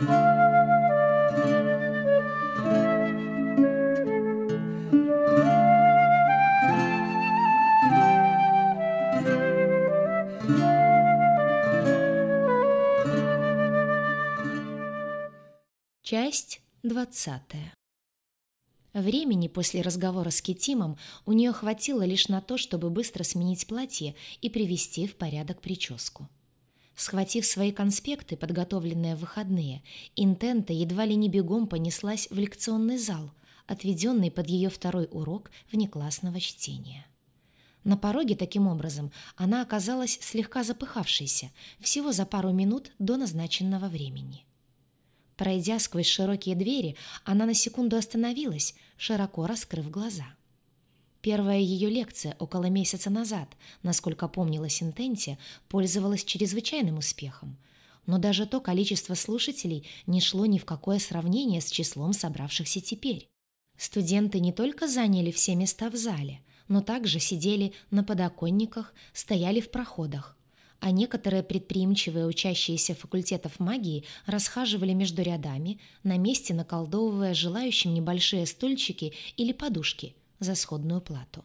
Часть двадцатая. Времени после разговора с Китимом у нее хватило лишь на то, чтобы быстро сменить платье и привести в порядок прическу. Схватив свои конспекты, подготовленные в выходные, Интента едва ли не бегом понеслась в лекционный зал, отведенный под ее второй урок внеклассного чтения. На пороге, таким образом, она оказалась слегка запыхавшейся, всего за пару минут до назначенного времени. Пройдя сквозь широкие двери, она на секунду остановилась, широко раскрыв глаза. Первая ее лекция около месяца назад, насколько помнила Синтенти, пользовалась чрезвычайным успехом. Но даже то количество слушателей не шло ни в какое сравнение с числом собравшихся теперь. Студенты не только заняли все места в зале, но также сидели на подоконниках, стояли в проходах, а некоторые предприимчивые учащиеся факультетов магии расхаживали между рядами, на месте наколдовывая желающим небольшие стульчики или подушки за сходную плату.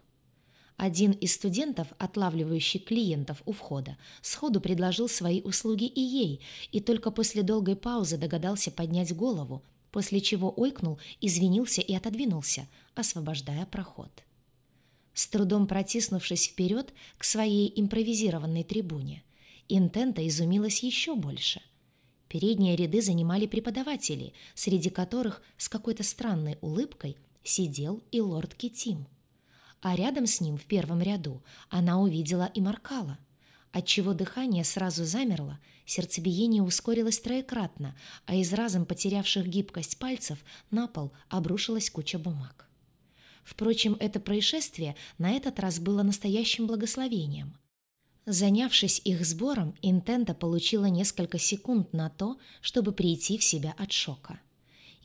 Один из студентов, отлавливающий клиентов у входа, сходу предложил свои услуги и ей, и только после долгой паузы догадался поднять голову, после чего ойкнул, извинился и отодвинулся, освобождая проход с трудом протиснувшись вперед к своей импровизированной трибуне. Интента изумилась еще больше. Передние ряды занимали преподаватели, среди которых с какой-то странной улыбкой сидел и лорд Китим. А рядом с ним в первом ряду она увидела и Маркала, отчего дыхание сразу замерло, сердцебиение ускорилось троекратно, а из разом потерявших гибкость пальцев на пол обрушилась куча бумаг. Впрочем, это происшествие на этот раз было настоящим благословением. Занявшись их сбором, Интента получила несколько секунд на то, чтобы прийти в себя от шока.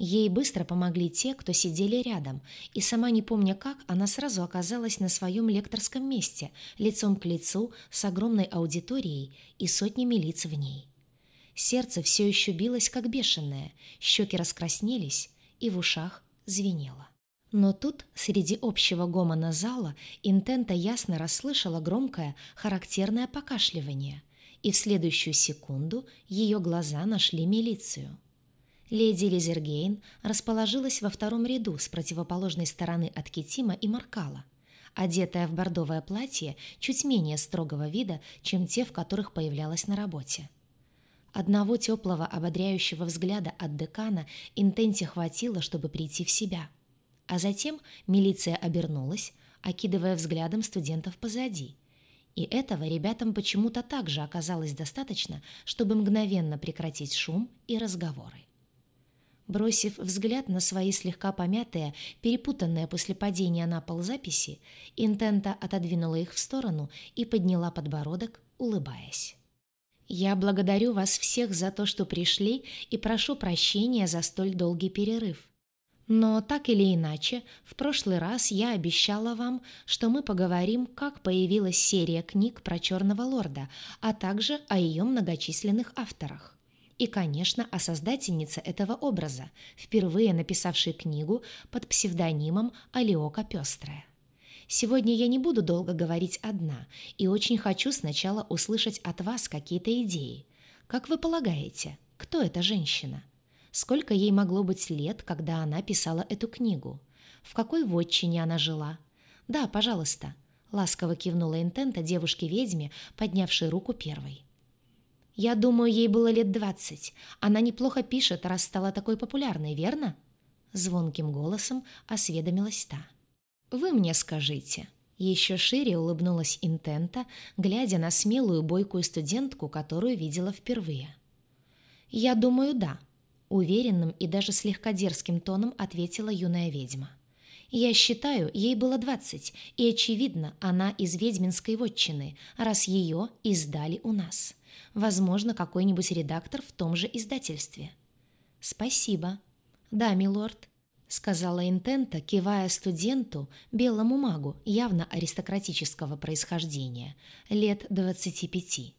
Ей быстро помогли те, кто сидели рядом, и сама не помня как, она сразу оказалась на своем лекторском месте, лицом к лицу, с огромной аудиторией и сотнями лиц в ней. Сердце все еще билось, как бешеное, щеки раскраснелись, и в ушах звенело. Но тут, среди общего гомона зала, Интента ясно расслышала громкое, характерное покашливание, и в следующую секунду ее глаза нашли милицию. Леди Лизергейн расположилась во втором ряду с противоположной стороны от Китима и Маркала, одетая в бордовое платье чуть менее строгого вида, чем те, в которых появлялась на работе. Одного теплого ободряющего взгляда от декана Интенте хватило, чтобы прийти в себя – а затем милиция обернулась, окидывая взглядом студентов позади. И этого ребятам почему-то также оказалось достаточно, чтобы мгновенно прекратить шум и разговоры. Бросив взгляд на свои слегка помятые, перепутанные после падения на пол записи, Интента отодвинула их в сторону и подняла подбородок, улыбаясь. «Я благодарю вас всех за то, что пришли, и прошу прощения за столь долгий перерыв. Но так или иначе, в прошлый раз я обещала вам, что мы поговорим, как появилась серия книг про Черного Лорда, а также о ее многочисленных авторах. И, конечно, о создательнице этого образа, впервые написавшей книгу под псевдонимом Алиока Пестрая. Сегодня я не буду долго говорить одна, и очень хочу сначала услышать от вас какие-то идеи. Как вы полагаете, кто эта женщина? сколько ей могло быть лет, когда она писала эту книгу, в какой вотчине она жила. «Да, пожалуйста», — ласково кивнула Интента девушке-ведьме, поднявшей руку первой. «Я думаю, ей было лет двадцать. Она неплохо пишет, раз стала такой популярной, верно?» Звонким голосом осведомилась та. «Вы мне скажите». Еще шире улыбнулась Интента, глядя на смелую бойкую студентку, которую видела впервые. «Я думаю, да», Уверенным и даже слегка дерзким тоном ответила юная ведьма. «Я считаю, ей было двадцать, и, очевидно, она из ведьминской вотчины, раз ее издали у нас. Возможно, какой-нибудь редактор в том же издательстве». «Спасибо». «Да, милорд», — сказала Интента, кивая студенту, белому магу, явно аристократического происхождения, лет двадцати пяти.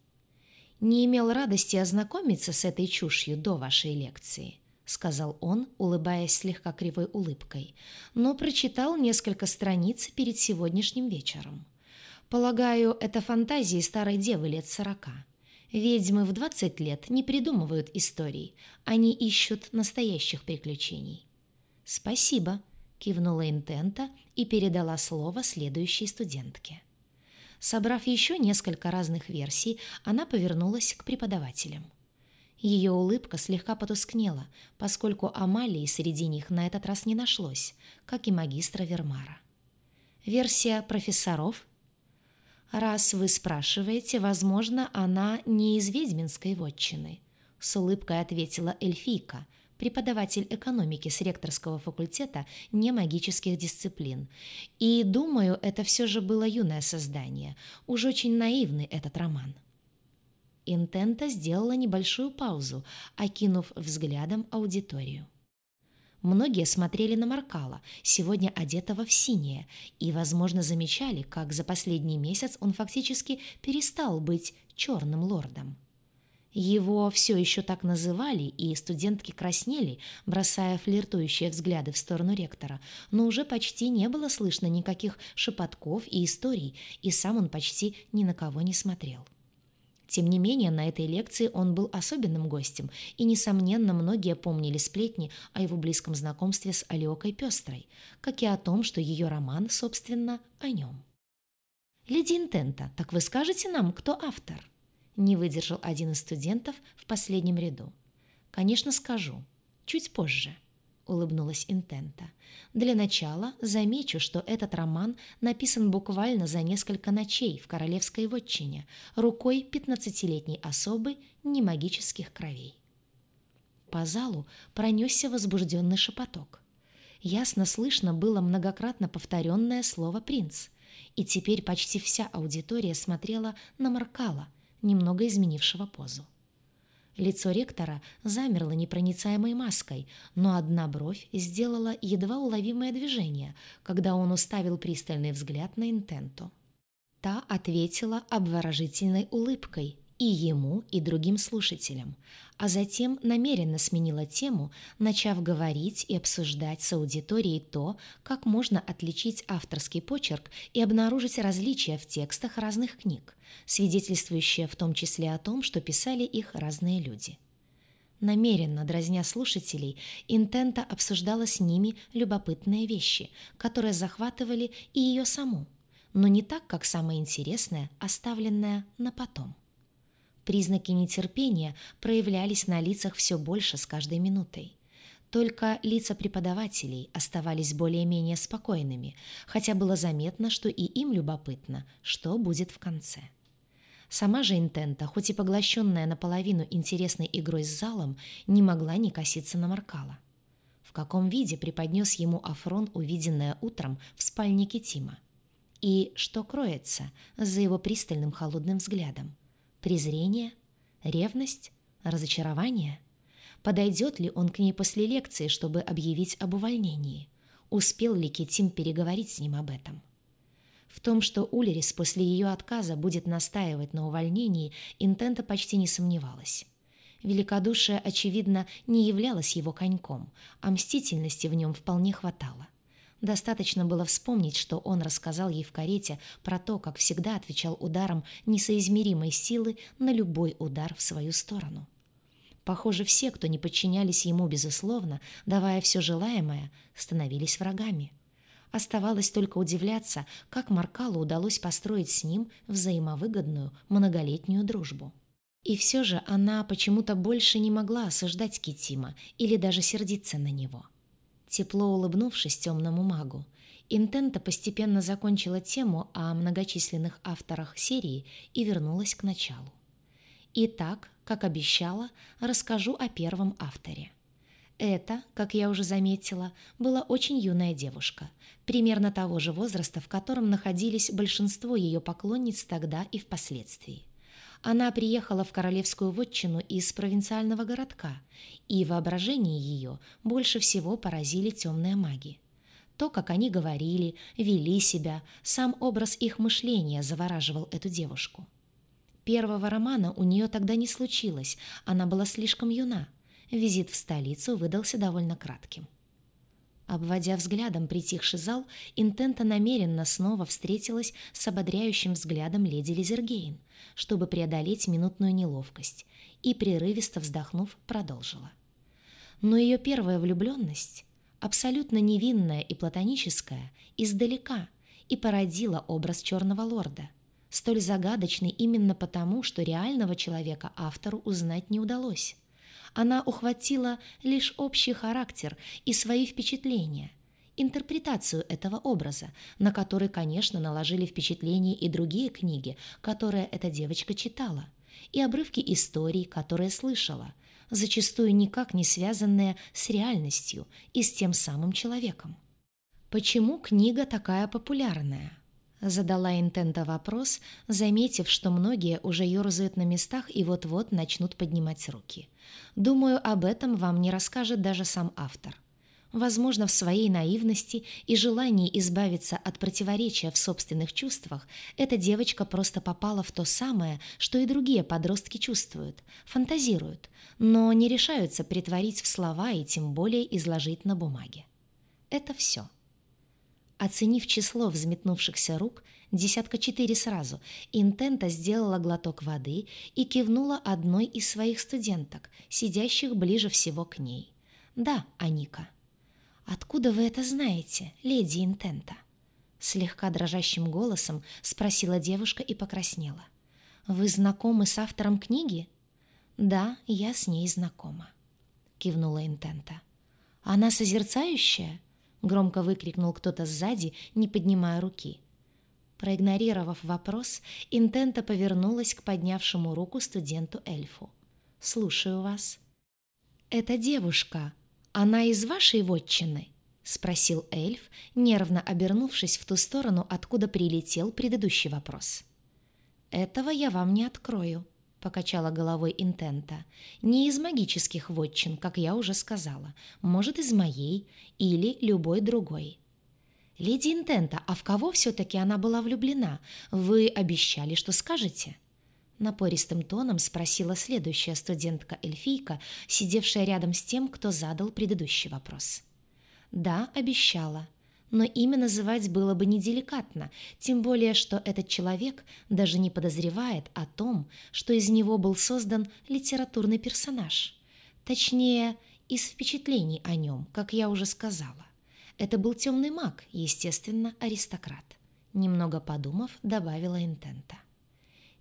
не имел радости ознакомиться с этой чушью до вашей лекции», — сказал он, улыбаясь слегка кривой улыбкой, но прочитал несколько страниц перед сегодняшним вечером. «Полагаю, это фантазии старой девы лет сорока. Ведьмы в двадцать лет не придумывают историй, они ищут настоящих приключений». «Спасибо», — кивнула Интента и передала слово следующей студентке. Собрав еще несколько разных версий, она повернулась к преподавателям. Ее улыбка слегка потускнела, поскольку Амалии среди них на этот раз не нашлось, как и магистра Вермара. Версия профессоров? Раз вы спрашиваете, возможно, она не из ведьминской вотчины, с улыбкой ответила эльфийка – преподаватель экономики с ректорского факультета немагических дисциплин. И, думаю, это все же было юное создание. Уж очень наивный этот роман. Интента сделала небольшую паузу, окинув взглядом аудиторию. Многие смотрели на Маркала, сегодня одетого в синее, и, возможно, замечали, как за последний месяц он фактически перестал быть черным лордом. Его все еще так называли, и студентки краснели, бросая флиртующие взгляды в сторону ректора, но уже почти не было слышно никаких шепотков и историй, и сам он почти ни на кого не смотрел. Тем не менее, на этой лекции он был особенным гостем, и, несомненно, многие помнили сплетни о его близком знакомстве с Алиокой Пестрой, как и о том, что ее роман, собственно, о нем. «Леди Интента, так вы скажете нам, кто автор?» Не выдержал один из студентов в последнем ряду. «Конечно, скажу. Чуть позже», — улыбнулась Интента. «Для начала замечу, что этот роман написан буквально за несколько ночей в королевской вотчине рукой пятнадцатилетней особы немагических кровей». По залу пронесся возбужденный шепоток. Ясно слышно было многократно повторенное слово «принц», и теперь почти вся аудитория смотрела на Маркала — немного изменившего позу. Лицо ректора замерло непроницаемой маской, но одна бровь сделала едва уловимое движение, когда он уставил пристальный взгляд на Интенту. Та ответила обворожительной улыбкой, и ему, и другим слушателям, а затем намеренно сменила тему, начав говорить и обсуждать с аудиторией то, как можно отличить авторский почерк и обнаружить различия в текстах разных книг, свидетельствующие в том числе о том, что писали их разные люди. Намеренно дразня слушателей, Интента обсуждала с ними любопытные вещи, которые захватывали и ее саму, но не так, как самое интересное, оставленное на потом. Признаки нетерпения проявлялись на лицах все больше с каждой минутой. Только лица преподавателей оставались более-менее спокойными, хотя было заметно, что и им любопытно, что будет в конце. Сама же Интента, хоть и поглощенная наполовину интересной игрой с залом, не могла не коситься на Маркала. В каком виде преподнес ему Афрон увиденное утром в спальнике Тима? И что кроется за его пристальным холодным взглядом? Презрение? Ревность? Разочарование? Подойдет ли он к ней после лекции, чтобы объявить об увольнении? Успел ли Китим переговорить с ним об этом? В том, что Улерис после ее отказа будет настаивать на увольнении, Интента почти не сомневалась. Великодушие, очевидно, не являлось его коньком, а мстительности в нем вполне хватало. Достаточно было вспомнить, что он рассказал ей в карете про то, как всегда отвечал ударом несоизмеримой силы на любой удар в свою сторону. Похоже, все, кто не подчинялись ему безусловно, давая все желаемое, становились врагами. Оставалось только удивляться, как Маркалу удалось построить с ним взаимовыгодную многолетнюю дружбу. И все же она почему-то больше не могла осуждать Китима или даже сердиться на него. Тепло улыбнувшись темному магу, Интента постепенно закончила тему о многочисленных авторах серии и вернулась к началу. Итак, как обещала, расскажу о первом авторе. Это, как я уже заметила, была очень юная девушка, примерно того же возраста, в котором находились большинство ее поклонниц тогда и впоследствии. Она приехала в королевскую вотчину из провинциального городка, и воображение ее больше всего поразили темные маги. То, как они говорили, вели себя, сам образ их мышления завораживал эту девушку. Первого романа у нее тогда не случилось, она была слишком юна. Визит в столицу выдался довольно кратким. Обводя взглядом притихший зал, Интента намеренно снова встретилась с ободряющим взглядом леди Лизергейн, чтобы преодолеть минутную неловкость, и, прерывисто вздохнув, продолжила. Но ее первая влюбленность, абсолютно невинная и платоническая, издалека и породила образ черного лорда, столь загадочный именно потому, что реального человека автору узнать не удалось она ухватила лишь общий характер и свои впечатления, интерпретацию этого образа, на который, конечно, наложили впечатление и другие книги, которые эта девочка читала, и обрывки историй, которые слышала, зачастую никак не связанные с реальностью и с тем самым человеком. Почему книга такая популярная? Задала Интента вопрос, заметив, что многие уже ерзают на местах и вот-вот начнут поднимать руки. Думаю, об этом вам не расскажет даже сам автор. Возможно, в своей наивности и желании избавиться от противоречия в собственных чувствах эта девочка просто попала в то самое, что и другие подростки чувствуют, фантазируют, но не решаются притворить в слова и тем более изложить на бумаге. Это все. Оценив число взметнувшихся рук, десятка четыре сразу, Интента сделала глоток воды и кивнула одной из своих студенток, сидящих ближе всего к ней. «Да, Аника». «Откуда вы это знаете, леди Интента?» Слегка дрожащим голосом спросила девушка и покраснела. «Вы знакомы с автором книги?» «Да, я с ней знакома», — кивнула Интента. «Она созерцающая?» Громко выкрикнул кто-то сзади, не поднимая руки. Проигнорировав вопрос, Интента повернулась к поднявшему руку студенту-эльфу. «Слушаю вас». «Это девушка. Она из вашей вотчины?» — спросил эльф, нервно обернувшись в ту сторону, откуда прилетел предыдущий вопрос. «Этого я вам не открою», — покачала головой Интента. «Не из магических вотчин, как я уже сказала. Может, из моей или любой другой». «Леди Интента, а в кого все-таки она была влюблена? Вы обещали, что скажете?» Напористым тоном спросила следующая студентка-эльфийка, сидевшая рядом с тем, кто задал предыдущий вопрос. «Да, обещала», но имя называть было бы неделикатно, тем более, что этот человек даже не подозревает о том, что из него был создан литературный персонаж. Точнее, из впечатлений о нем, как я уже сказала. Это был темный маг, естественно, аристократ. Немного подумав, добавила интента.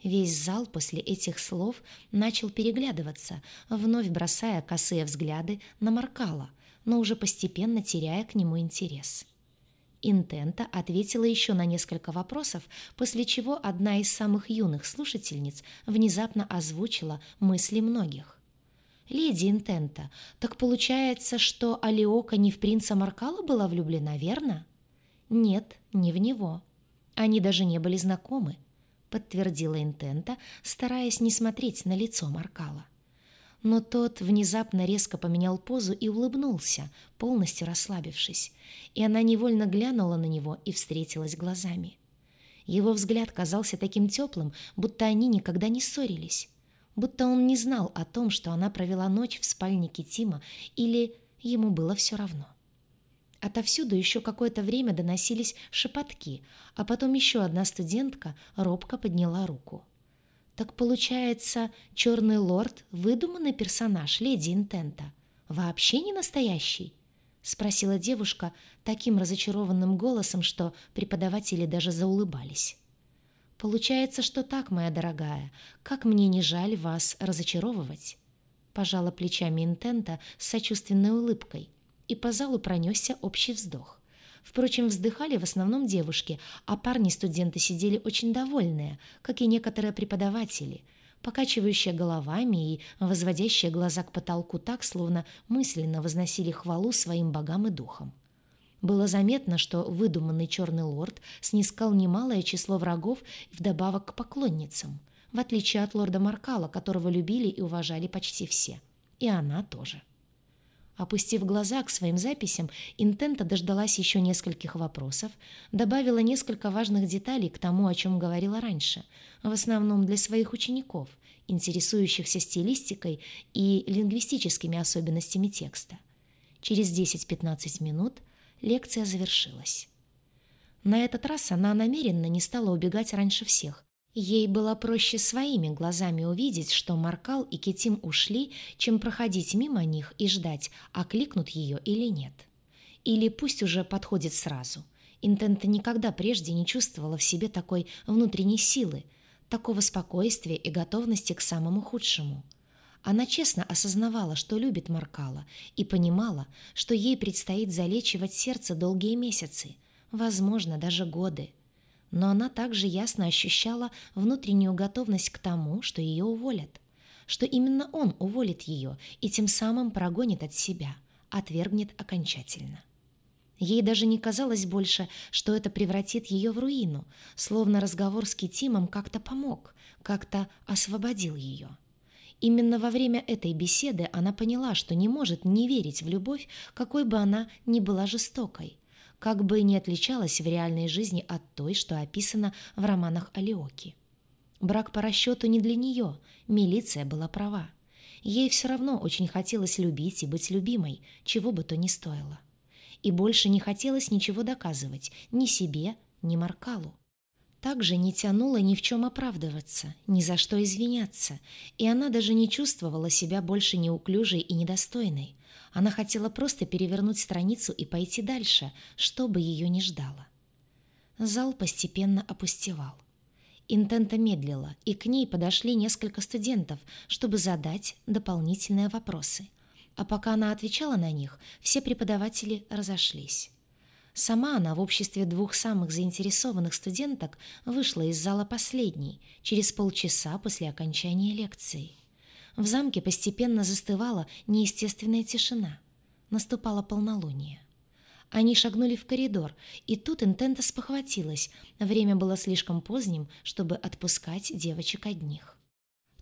Весь зал после этих слов начал переглядываться, вновь бросая косые взгляды на Маркала, но уже постепенно теряя к нему интерес. Интента ответила еще на несколько вопросов, после чего одна из самых юных слушательниц внезапно озвучила мысли многих. «Леди Интента, так получается, что Алиока не в принца Маркала была влюблена, верно?» «Нет, не в него. Они даже не были знакомы», — подтвердила Интента, стараясь не смотреть на лицо Маркала но тот внезапно резко поменял позу и улыбнулся, полностью расслабившись, и она невольно глянула на него и встретилась глазами. Его взгляд казался таким теплым, будто они никогда не ссорились, будто он не знал о том, что она провела ночь в спальне Китима, или ему было все равно. Отовсюду еще какое-то время доносились шепотки, а потом еще одна студентка робко подняла руку. Так получается, черный лорд — выдуманный персонаж леди Интента. Вообще не настоящий? Спросила девушка таким разочарованным голосом, что преподаватели даже заулыбались. «Получается, что так, моя дорогая. Как мне не жаль вас разочаровывать?» Пожала плечами Интента с сочувственной улыбкой, и по залу пронесся общий вздох. Впрочем, вздыхали в основном девушки, а парни-студенты сидели очень довольные, как и некоторые преподаватели, покачивающие головами и возводящие глаза к потолку так, словно мысленно возносили хвалу своим богам и духам. Было заметно, что выдуманный черный лорд снискал немалое число врагов вдобавок к поклонницам, в отличие от лорда Маркала, которого любили и уважали почти все. И она тоже. Опустив глаза к своим записям, Интента дождалась еще нескольких вопросов, добавила несколько важных деталей к тому, о чем говорила раньше, в основном для своих учеников, интересующихся стилистикой и лингвистическими особенностями текста. Через 10-15 минут лекция завершилась. На этот раз она намеренно не стала убегать раньше всех, Ей было проще своими глазами увидеть, что Маркал и Китим ушли, чем проходить мимо них и ждать, окликнут ее или нет. Или пусть уже подходит сразу. Интента никогда прежде не чувствовала в себе такой внутренней силы, такого спокойствия и готовности к самому худшему. Она честно осознавала, что любит Маркала, и понимала, что ей предстоит залечивать сердце долгие месяцы, возможно, даже годы но она также ясно ощущала внутреннюю готовность к тому, что ее уволят, что именно он уволит ее и тем самым прогонит от себя, отвергнет окончательно. Ей даже не казалось больше, что это превратит ее в руину, словно разговор с Китимом как-то помог, как-то освободил ее. Именно во время этой беседы она поняла, что не может не верить в любовь, какой бы она ни была жестокой, как бы не отличалась в реальной жизни от той, что описано в романах Алиоки. Брак по расчету не для нее, милиция была права. Ей все равно очень хотелось любить и быть любимой, чего бы то ни стоило. И больше не хотелось ничего доказывать ни себе, ни Маркалу. Также не тянуло ни в чем оправдываться, ни за что извиняться, и она даже не чувствовала себя больше неуклюжей и недостойной, она хотела просто перевернуть страницу и пойти дальше, что бы ее ни ждало. Зал постепенно опустевал. Интента медлила, и к ней подошли несколько студентов, чтобы задать дополнительные вопросы. А пока она отвечала на них, все преподаватели разошлись. Сама она в обществе двух самых заинтересованных студенток вышла из зала последней, через полчаса после окончания лекции. В замке постепенно застывала неестественная тишина. Наступало полнолуние. Они шагнули в коридор, и тут Интента спохватилась. Время было слишком поздним, чтобы отпускать девочек одних.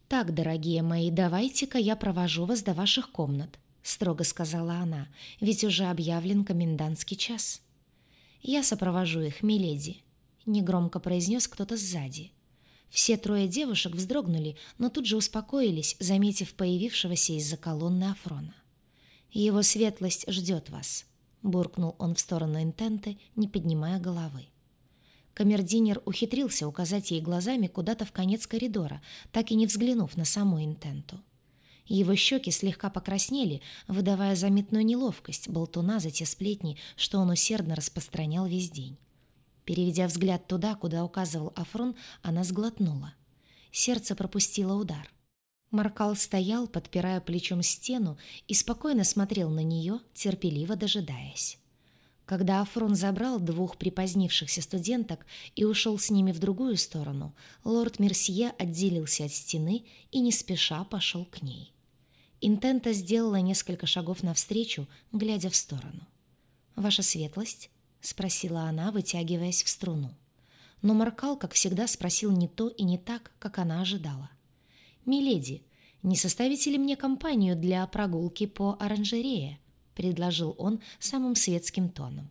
«Так, дорогие мои, давайте-ка я провожу вас до ваших комнат», — строго сказала она, «ведь уже объявлен комендантский час». «Я сопровожу их, миледи», — негромко произнес кто-то сзади. Все трое девушек вздрогнули, но тут же успокоились, заметив появившегося из-за колонны Афрона. «Его светлость ждет вас», — буркнул он в сторону Интенты, не поднимая головы. Камердинер ухитрился указать ей глазами куда-то в конец коридора, так и не взглянув на саму Интенту. Его щеки слегка покраснели, выдавая заметную неловкость болтуна за те сплетни, что он усердно распространял весь день. Переведя взгляд туда, куда указывал Афрон, она сглотнула. Сердце пропустило удар. Маркал стоял, подпирая плечом стену, и спокойно смотрел на нее, терпеливо дожидаясь. Когда Афрон забрал двух припозднившихся студенток и ушел с ними в другую сторону, лорд Мерсье отделился от стены и не спеша пошел к ней. Интента сделала несколько шагов навстречу, глядя в сторону. «Ваша светлость?» — спросила она, вытягиваясь в струну. Но Маркал, как всегда, спросил не то и не так, как она ожидала. «Миледи, не составите ли мне компанию для прогулки по оранжерее?» — предложил он самым светским тоном.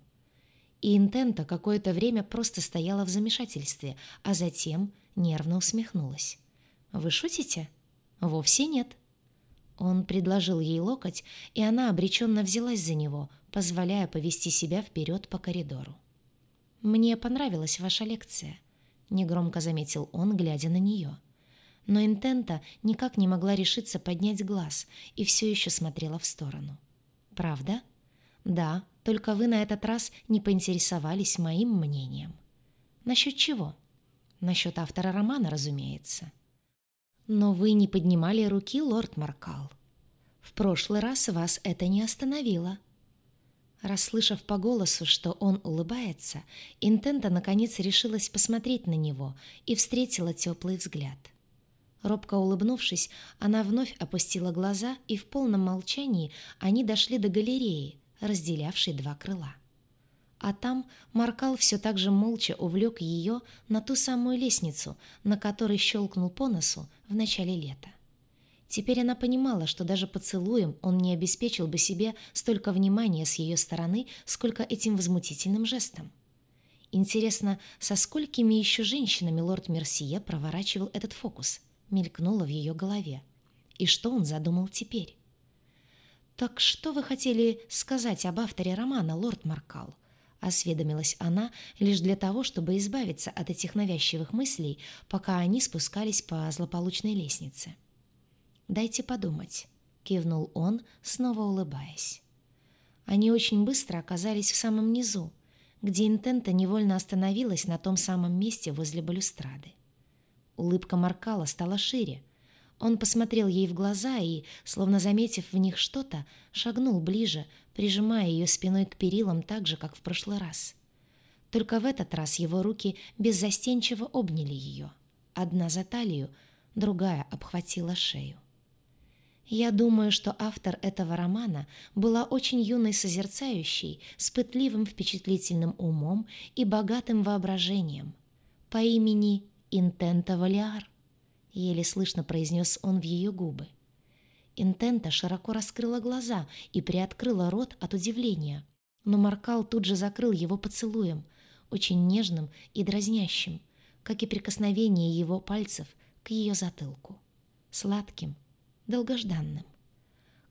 И Интента какое-то время просто стояла в замешательстве, а затем нервно усмехнулась. «Вы шутите?» «Вовсе нет». Он предложил ей локоть, и она обреченно взялась за него, позволяя повести себя вперед по коридору. «Мне понравилась ваша лекция», — негромко заметил он, глядя на нее. Но Интента никак не могла решиться поднять глаз и все еще смотрела в сторону. «Правда?» «Да, только вы на этот раз не поинтересовались моим мнением». «Насчет чего?» «Насчет автора романа, разумеется». «Но вы не поднимали руки, лорд Маркал. В прошлый раз вас это не остановило». Расслышав по голосу, что он улыбается, Интента наконец решилась посмотреть на него и встретила теплый взгляд. Робко улыбнувшись, она вновь опустила глаза, и в полном молчании они дошли до галереи, разделявшей два крыла. А там Маркал все так же молча увлек ее на ту самую лестницу, на которой щелкнул по носу в начале лета. Теперь она понимала, что даже поцелуем он не обеспечил бы себе столько внимания с ее стороны, сколько этим возмутительным жестом. Интересно, со сколькими еще женщинами лорд Мерсье проворачивал этот фокус? Мелькнуло в ее голове. И что он задумал теперь? «Так что вы хотели сказать об авторе романа, лорд Маркал?» Осведомилась она лишь для того, чтобы избавиться от этих навязчивых мыслей, пока они спускались по злополучной лестнице. «Дайте подумать», — кивнул он, снова улыбаясь. Они очень быстро оказались в самом низу, где Интента невольно остановилась на том самом месте возле балюстрады. Улыбка Маркала стала шире. Он посмотрел ей в глаза и, словно заметив в них что-то, шагнул ближе, прижимая ее спиной к перилам так же, как в прошлый раз. Только в этот раз его руки беззастенчиво обняли ее. Одна за талию, другая обхватила шею. Я думаю, что автор этого романа была очень юной созерцающей, с пытливым впечатлительным умом и богатым воображением. По имени Интента Валиар, еле слышно произнес он в ее губы. Интента широко раскрыла глаза и приоткрыла рот от удивления, но Маркал тут же закрыл его поцелуем, очень нежным и дразнящим, как и прикосновение его пальцев к ее затылку. Сладким, долгожданным.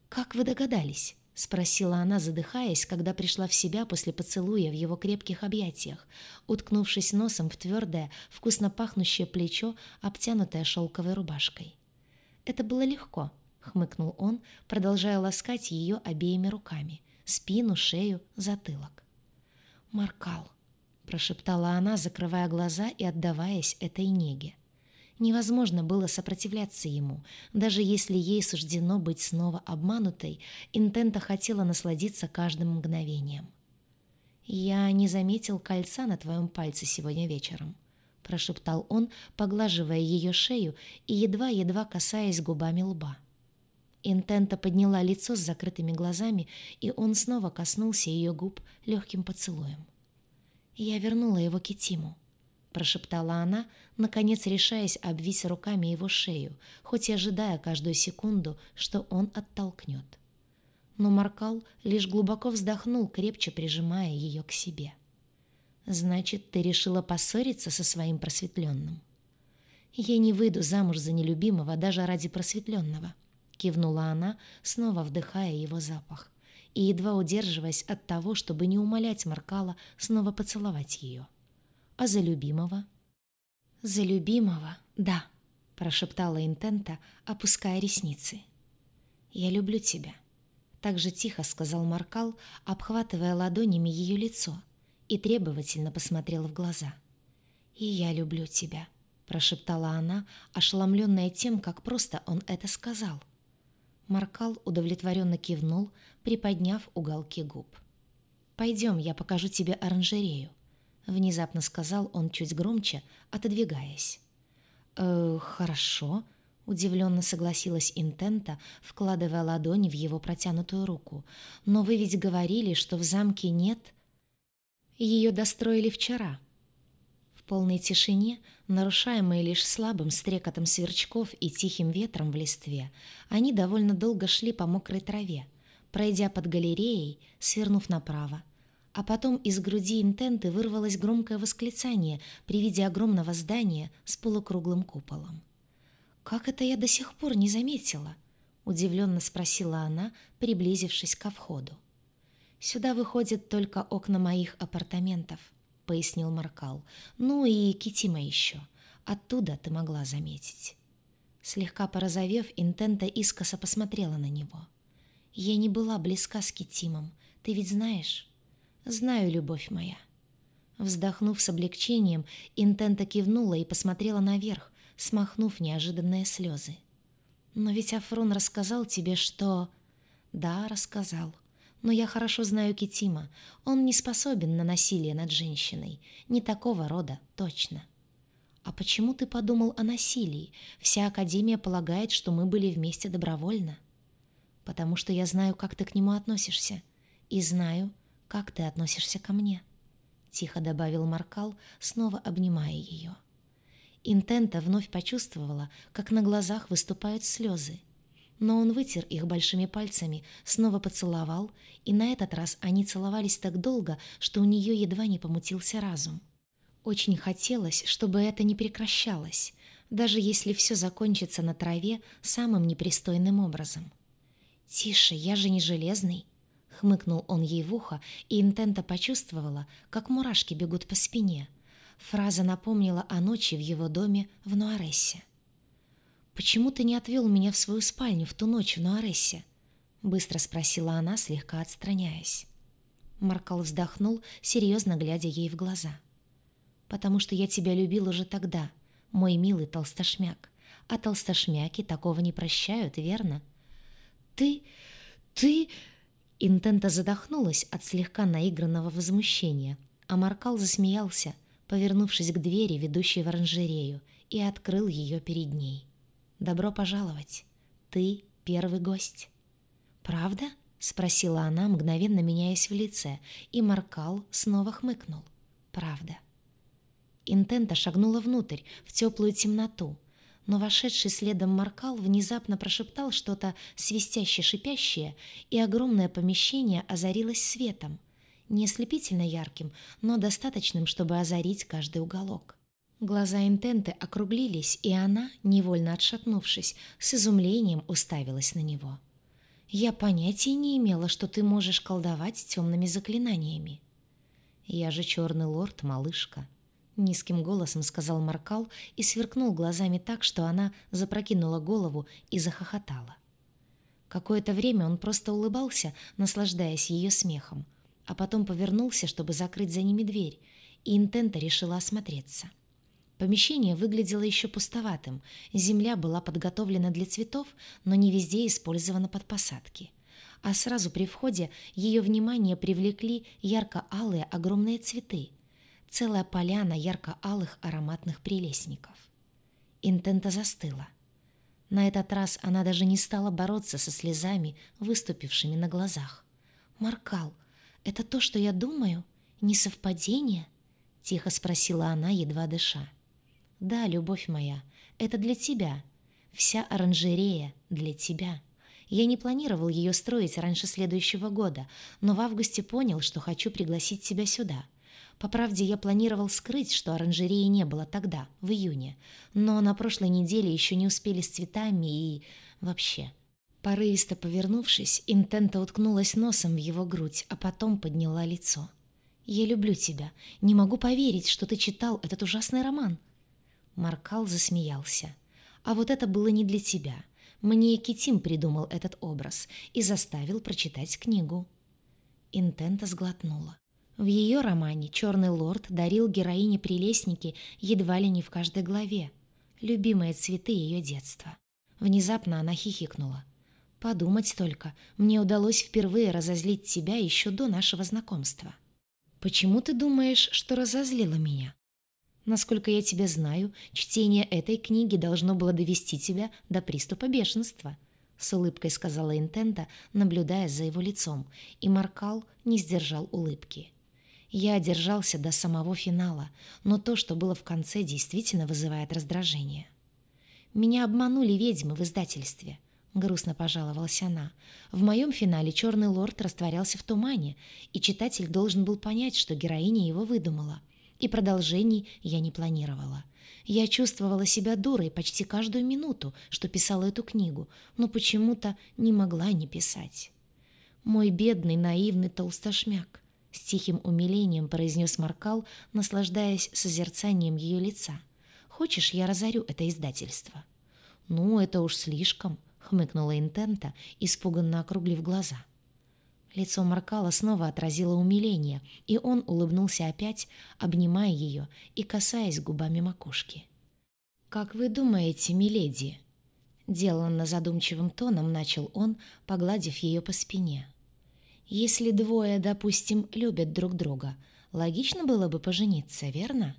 «Как вы догадались?» — спросила она, задыхаясь, когда пришла в себя после поцелуя в его крепких объятиях, уткнувшись носом в твердое, вкусно пахнущее плечо, обтянутое шелковой рубашкой. «Это было легко», — хмыкнул он, продолжая ласкать ее обеими руками, спину, шею, затылок. «Маркал», — прошептала она, закрывая глаза и отдаваясь этой неге. Невозможно было сопротивляться ему. Даже если ей суждено быть снова обманутой, Интента хотела насладиться каждым мгновением. «Я не заметил кольца на твоем пальце сегодня вечером», — прошептал он, поглаживая ее шею и едва-едва касаясь губами лба. Интента подняла лицо с закрытыми глазами, и он снова коснулся ее губ легким поцелуем. Я вернула его Китиму прошептала она, наконец решаясь обвить руками его шею, хоть и ожидая каждую секунду, что он оттолкнет. Но Маркал лишь глубоко вздохнул, крепче прижимая ее к себе. «Значит, ты решила поссориться со своим просветленным?» «Я не выйду замуж за нелюбимого даже ради просветленного», — кивнула она, снова вдыхая его запах и едва удерживаясь от того, чтобы не умолять Маркала снова поцеловать ее. А за любимого? За любимого, да, прошептала Интента, опуская ресницы. Я люблю тебя. Так же тихо сказал Маркал, обхватывая ладонями ее лицо, и требовательно посмотрел в глаза. «И я люблю тебя», — прошептала она, ошеломленная тем, как просто он это сказал. Маркал удовлетворенно кивнул, приподняв уголки губ. «Пойдем, я покажу тебе оранжерею. — внезапно сказал он чуть громче, отодвигаясь. «Э, «Хорошо», — удивленно согласилась Интента, вкладывая ладонь в его протянутую руку. «Но вы ведь говорили, что в замке нет...» «Ее достроили вчера». В полной тишине, нарушаемой лишь слабым стрекотом сверчков и тихим ветром в листве, они довольно долго шли по мокрой траве, пройдя под галереей, свернув направо, а потом из груди интенты вырвалось громкое восклицание при виде огромного здания с полукруглым куполом. «Как это я до сих пор не заметила?» — удивленно спросила она, приблизившись ко входу. «Сюда выходят только окна моих апартаментов», — пояснил Маркал. «Ну и Китима еще. Оттуда ты могла заметить». Слегка порозовев, Интента искоса посмотрела на него. «Я не была близка с Китимом, ты ведь знаешь?» Знаю, любовь моя». Вздохнув с облегчением, Интента кивнула и посмотрела наверх, смахнув неожиданные слезы. «Но ведь Афрон рассказал тебе, что...» «Да, рассказал. Но я хорошо знаю Китима. Он не способен на насилие над женщиной. Не такого рода, точно». «А почему ты подумал о насилии? Вся Академия полагает, что мы были вместе добровольно». «Потому что я знаю, как ты к нему относишься. И знаю, как ты относишься ко мне?» — тихо добавил Маркал, снова обнимая ее. Интента вновь почувствовала, как на глазах выступают слезы. Но он вытер их большими пальцами, снова поцеловал, и на этот раз они целовались так долго, что у нее едва не помутился разум. Очень хотелось, чтобы это не прекращалось, даже если все закончится на траве самым непристойным образом. «Тише, я же не железный», — хмыкнул он ей в ухо, и Интента почувствовала, как мурашки бегут по спине. Фраза напомнила о ночи в его доме в Нуарессе. «Почему ты не отвел меня в свою спальню в ту ночь в Нуарессе?» — быстро спросила она, слегка отстраняясь. Маркал вздохнул, серьезно глядя ей в глаза. «Потому что я тебя любил уже тогда, мой милый толстошмяк. А толстошмяки такого не прощают, верно?» «Ты... ты...» Интента задохнулась от слегка наигранного возмущения, а Маркал засмеялся, повернувшись к двери, ведущей в оранжерею, и открыл ее перед ней. «Добро пожаловать. Ты первый гость». «Правда?» — спросила она, мгновенно меняясь в лице, и Маркал снова хмыкнул. «Правда». Интента шагнула внутрь, в теплую темноту, но вошедший следом Маркал внезапно прошептал что-то свистяще-шипящее, и огромное помещение озарилось светом, не ослепительно ярким, но достаточным, чтобы озарить каждый уголок. Глаза Интенты округлились, и она, невольно отшатнувшись, с изумлением уставилась на него. «Я понятия не имела, что ты можешь колдовать темными заклинаниями». «Я же черный лорд, малышка», Низким голосом сказал Маркал и сверкнул глазами так, что она запрокинула голову и захохотала. Какое-то время он просто улыбался, наслаждаясь ее смехом, а потом повернулся, чтобы закрыть за ними дверь, и Интента решила осмотреться. Помещение выглядело еще пустоватым, земля была подготовлена для цветов, но не везде использована под посадки. А сразу при входе ее внимание привлекли ярко-алые огромные цветы — целая поляна ярко-алых ароматных прелестников. Интента застыла. На этот раз она даже не стала бороться со слезами, выступившими на глазах. «Маркал, это то, что я думаю? Не совпадение?» — тихо спросила она, едва дыша. «Да, любовь моя, это для тебя. Вся оранжерея для тебя». Я не планировал ее строить раньше следующего года, но в августе понял, что хочу пригласить тебя сюда. По правде, я планировал скрыть, что оранжереи не было тогда, в июне, но на прошлой неделе еще не успели с цветами и... вообще. Порывисто повернувшись, Интента уткнулась носом в его грудь, а потом подняла лицо. «Я люблю тебя. Не могу поверить, что ты читал этот ужасный роман». Маркал засмеялся. «А вот это было не для тебя. Мне Китим придумал этот образ и заставил прочитать книгу». Интента сглотнула. В ее романе «Черный лорд» дарил героине прелестники едва ли не в каждой главе. Любимые цветы ее детства. Внезапно она хихикнула. «Подумать только, мне удалось впервые разозлить тебя еще до нашего знакомства». «Почему ты думаешь, что разозлила меня?» «Насколько я тебя знаю, чтение этой книги должно было довести тебя до приступа бешенства», — с улыбкой сказала Интента, наблюдая за его лицом, и Маркал не сдержал улыбки. Я держался до самого финала, но то, что было в конце, действительно вызывает раздражение. «Меня обманули ведьмы в издательстве», — грустно пожаловалась она. «В моем финале черный лорд растворялся в тумане, и читатель должен был понять, что героиня его выдумала. И продолжений я не планировала. Я чувствовала себя дурой почти каждую минуту, что писала эту книгу, но почему-то не могла не писать. Мой бедный наивный толстошмяк. С тихим умилением произнес Маркал, наслаждаясь созерцанием ее лица. «Хочешь, я разорю это издательство?» «Ну, это уж слишком», — хмыкнула Интента, испуганно округлив глаза. Лицо Маркала снова отразило умиление, и он улыбнулся опять, обнимая ее и касаясь губами макушки. «Как вы думаете, миледи?» Деланно задумчивым тоном начал он, погладив ее по спине. Если двое, допустим, любят друг друга, логично было бы пожениться, верно?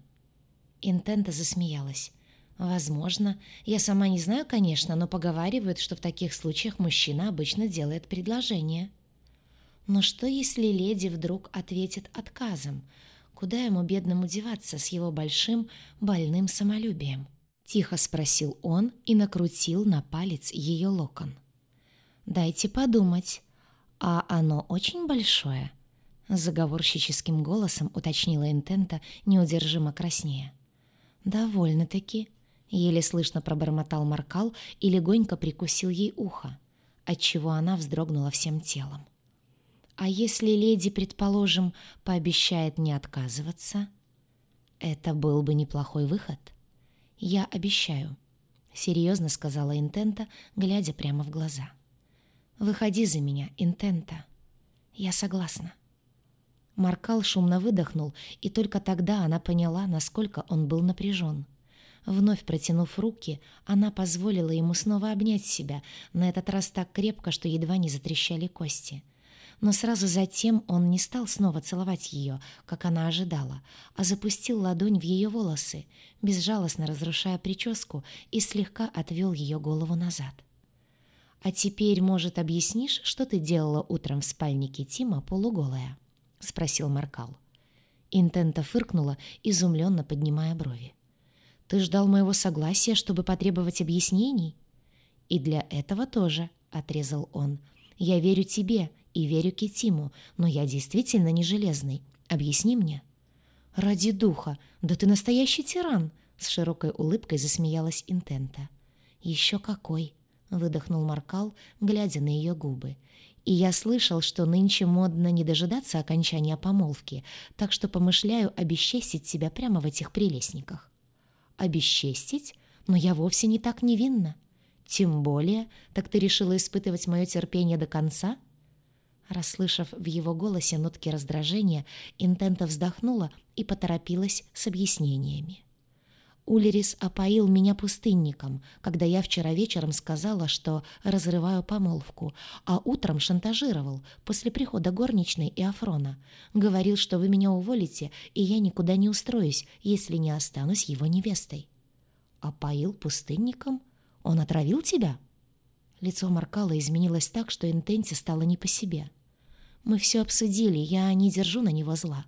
Интента засмеялась. Возможно. Я сама не знаю, конечно, но поговаривают, что в таких случаях мужчина обычно делает предложение. Но что, если леди вдруг ответит отказом? Куда ему, бедному, деваться с его большим, больным самолюбием? Тихо спросил он и накрутил на палец ее локон. Дайте подумать. А оно очень большое?» Заговорщическим голосом уточнила Интента, неудержимо краснее. «Довольно-таки», — еле слышно пробормотал Маркал и легонько прикусил ей ухо, отчего она вздрогнула всем телом. «А если леди, предположим, пообещает не отказываться?» «Это был бы неплохой выход. Я обещаю», — серьезно сказала Интента, глядя прямо в глаза. «Выходи за меня, Интента. Я согласна». Маркал шумно выдохнул, и только тогда она поняла, насколько он был напряжен. Вновь протянув руки, она позволила ему снова обнять себя, на этот раз так крепко, что едва не затрещали кости. Но сразу затем он не стал снова целовать ее, как она ожидала, а запустил ладонь в ее волосы, безжалостно разрушая прическу и слегка отвел ее голову назад. «А теперь, может, объяснишь, что ты делала утром в спальнике Тима полуголая?» — спросил Маркал. Интента фыркнула, изумленно поднимая брови. «Ты ждал моего согласия, чтобы потребовать объяснений?» «И для этого тоже», — отрезал он. «Я верю тебе и верю Китиму, но я действительно не железный. Объясни мне». «Ради духа! Да ты настоящий тиран!» С широкой улыбкой засмеялась Интента. «Еще какой!» — выдохнул Маркал, глядя на ее губы. И я слышал, что нынче модно не дожидаться окончания помолвки, так что помышляю обесчестить себя прямо в этих прелестниках. Обесчестить? Но я вовсе не так невинна. Тем более, так ты решила испытывать мое терпение до конца? Расслышав в его голосе нотки раздражения, Интента вздохнула и поторопилась с объяснениями. Улерис опоил меня пустынником, когда я вчера вечером сказала, что разрываю помолвку, а утром шантажировал после прихода горничной и Афрона. Говорил, что вы меня уволите, и я никуда не устроюсь, если не останусь его невестой. «Опоил пустынником? Он отравил тебя?» Лицо Маркала изменилось так, что Интенсе стало не по себе. «Мы все обсудили, я не держу на него зла».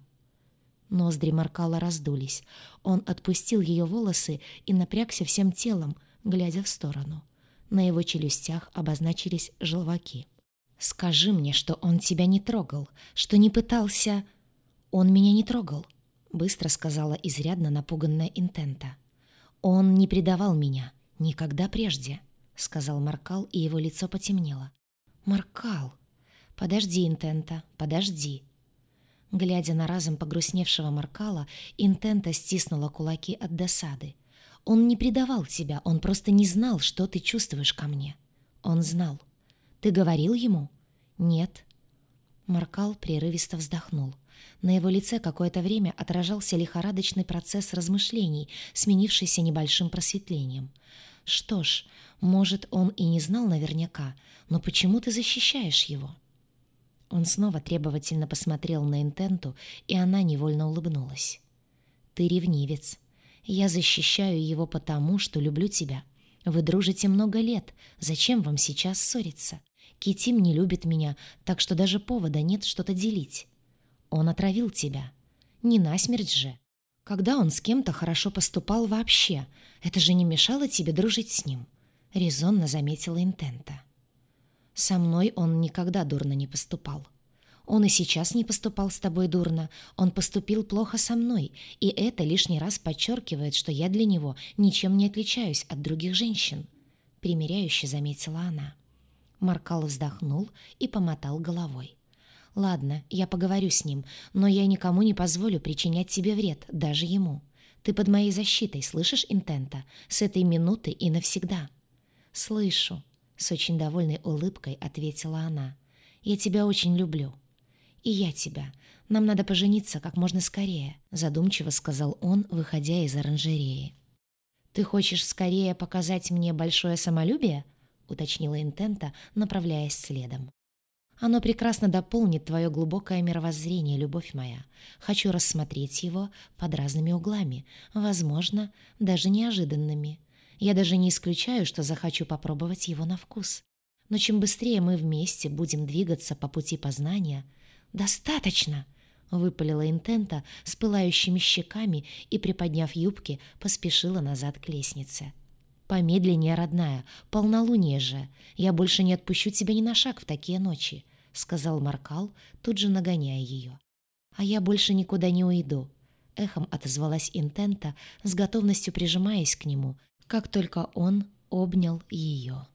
Ноздри Маркала раздулись. Он отпустил ее волосы и напрягся всем телом, глядя в сторону. На его челюстях обозначились желваки. «Скажи мне, что он тебя не трогал, что не пытался...» «Он меня не трогал», — быстро сказала изрядно напуганная Интента. «Он не предавал меня. Никогда прежде», — сказал Маркал, и его лицо потемнело. «Маркал!» «Подожди, Интента, подожди», Глядя на разом погрустневшего Маркала, Интента стиснула кулаки от досады. «Он не предавал тебя, он просто не знал, что ты чувствуешь ко мне». «Он знал». «Ты говорил ему?» «Нет». Маркал прерывисто вздохнул. На его лице какое-то время отражался лихорадочный процесс размышлений, сменившийся небольшим просветлением. «Что ж, может, он и не знал наверняка, но почему ты защищаешь его?» Он снова требовательно посмотрел на Интенту, и она невольно улыбнулась. «Ты ревнивец. Я защищаю его потому, что люблю тебя. Вы дружите много лет. Зачем вам сейчас ссориться? Китим не любит меня, так что даже повода нет что-то делить. Он отравил тебя. Не насмерть же. Когда он с кем-то хорошо поступал вообще, это же не мешало тебе дружить с ним», — резонно заметила Интента. Со мной он никогда дурно не поступал. Он и сейчас не поступал с тобой дурно. Он поступил плохо со мной, и это лишний раз подчеркивает, что я для него ничем не отличаюсь от других женщин», — примиряюще заметила она. Маркал вздохнул и помотал головой. «Ладно, я поговорю с ним, но я никому не позволю причинять тебе вред, даже ему. Ты под моей защитой, слышишь, Интента? С этой минуты и навсегда». «Слышу», с очень довольной улыбкой ответила она. «Я тебя очень люблю». «И я тебя. Нам надо пожениться как можно скорее», задумчиво сказал он, выходя из оранжереи. «Ты хочешь скорее показать мне большое самолюбие?» уточнила Интента, направляясь следом. «Оно прекрасно дополнит твое глубокое мировоззрение, любовь моя. Хочу рассмотреть его под разными углами, возможно, даже неожиданными. Я даже не исключаю, что захочу попробовать его на вкус. Но чем быстрее мы вместе будем двигаться по пути познания... «Достаточно!» — выпалила Интента с пылающими щеками и, приподняв юбки, поспешила назад к лестнице. «Помедленнее, родная, полнолуние же. Я больше не отпущу тебя ни на шаг в такие ночи», — сказал Маркал, тут же нагоняя ее. «А я больше никуда не уйду», — эхом отозвалась Интента, с готовностью прижимаясь к нему, как только он обнял ее.